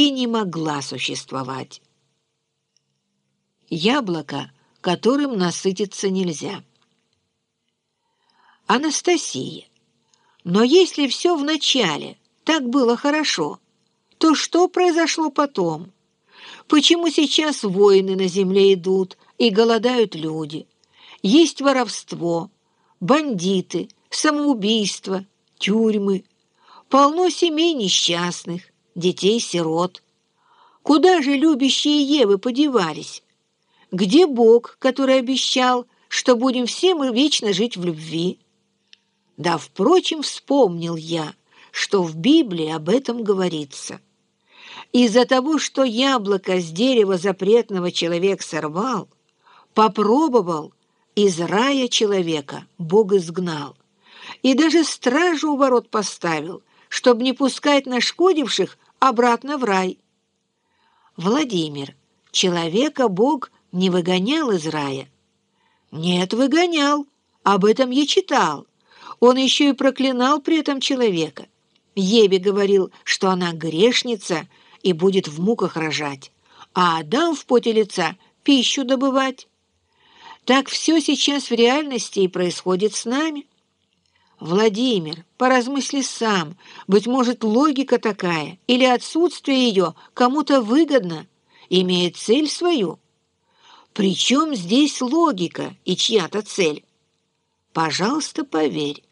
и не могла существовать. Яблоко, которым насытиться нельзя. Анастасия, но если все вначале так было хорошо, то что произошло потом? Почему сейчас войны на земле идут и голодают люди? Есть воровство, бандиты, самоубийство, тюрьмы. Полно семей несчастных, детей-сирот. Куда же любящие Евы подевались? Где Бог, который обещал, что будем все мы вечно жить в любви? Да, впрочем, вспомнил я, что в Библии об этом говорится. Из-за того, что яблоко с дерева запретного человек сорвал, попробовал, из рая человека Бог изгнал. И даже стражу у ворот поставил, чтобы не пускать нашкодивших обратно в рай. Владимир, человека Бог не выгонял из рая? Нет, выгонял. Об этом я читал. Он еще и проклинал при этом человека. Еве говорил, что она грешница и будет в муках рожать, а Адам в поте лица пищу добывать. Так все сейчас в реальности и происходит с нами. Владимир, поразмысли сам, быть может, логика такая или отсутствие ее кому-то выгодно, имеет цель свою. Причем здесь логика и чья-то цель? Пожалуйста, поверь.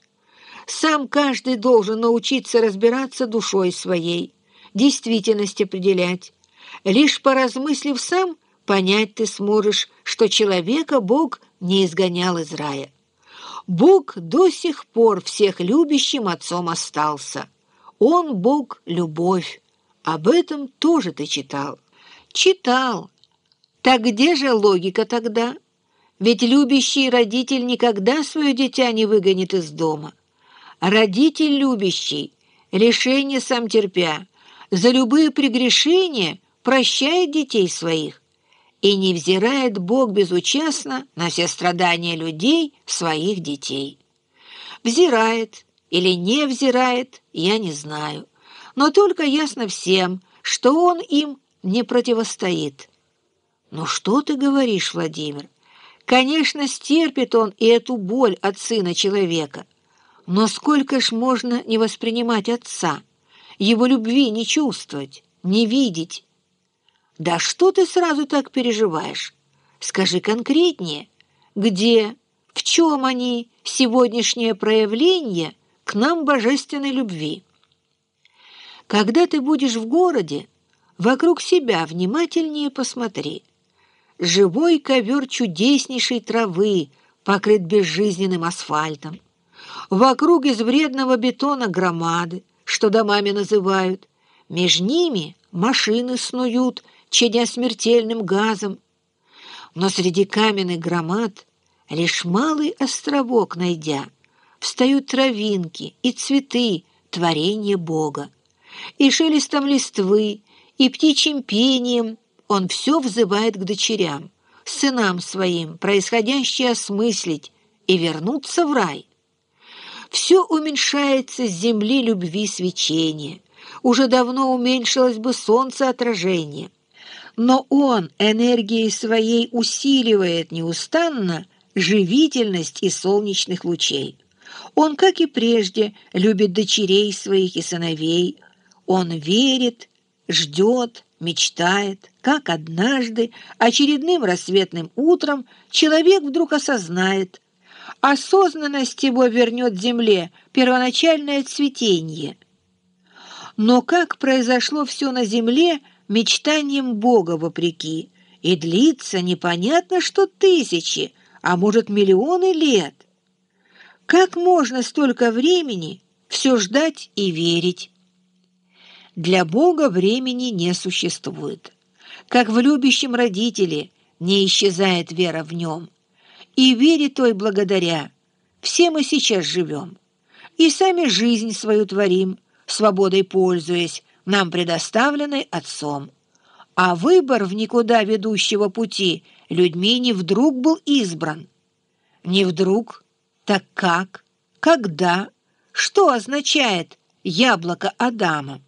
Сам каждый должен научиться разбираться душой своей, действительность определять. Лишь поразмыслив сам, понять ты сможешь, что человека Бог не изгонял из рая. Бог до сих пор всех любящим отцом остался. Он, Бог, любовь. Об этом тоже ты читал. Читал, так где же логика тогда? Ведь любящий родитель никогда свое дитя не выгонит из дома. Родитель любящий, решение сам терпя, за любые прегрешения прощает детей своих, и не взирает Бог безучастно на все страдания людей своих детей. Взирает или не взирает, я не знаю, но только ясно всем, что Он им не противостоит. «Ну что ты говоришь, Владимир? Конечно, стерпит он и эту боль от сына человека. Но сколько ж можно не воспринимать отца, его любви не чувствовать, не видеть? Да что ты сразу так переживаешь? Скажи конкретнее, где, в чем они, сегодняшнее проявление к нам божественной любви? Когда ты будешь в городе, вокруг себя внимательнее посмотри – живой ковер чудеснейшей травы, покрыт безжизненным асфальтом. Вокруг из вредного бетона громады, что домами называют. Меж ними машины снуют, чадя смертельным газом. Но среди каменных громад, лишь малый островок найдя, встают травинки и цветы творения Бога. И шелестом листвы, и птичьим пением — он все взывает к дочерям, сынам своим, происходящее осмыслить и вернуться в рай. Все уменьшается с земли любви свечения, уже давно уменьшилось бы солнце отражение, но он энергией своей усиливает неустанно живительность и солнечных лучей. Он, как и прежде, любит дочерей своих и сыновей. Он верит, ждет, мечтает, как однажды, очередным рассветным утром, человек вдруг осознает, осознанность его вернет земле первоначальное цветение. Но как произошло все на земле мечтанием Бога вопреки, и длится непонятно что тысячи, а может миллионы лет? Как можно столько времени все ждать и верить? Для Бога времени не существует. Как в любящем родителе не исчезает вера в нем. И вере той благодаря все мы сейчас живем. И сами жизнь свою творим, свободой пользуясь, нам предоставленной Отцом. А выбор в никуда ведущего пути людьми не вдруг был избран. Не вдруг, так как, когда, что означает яблоко Адама?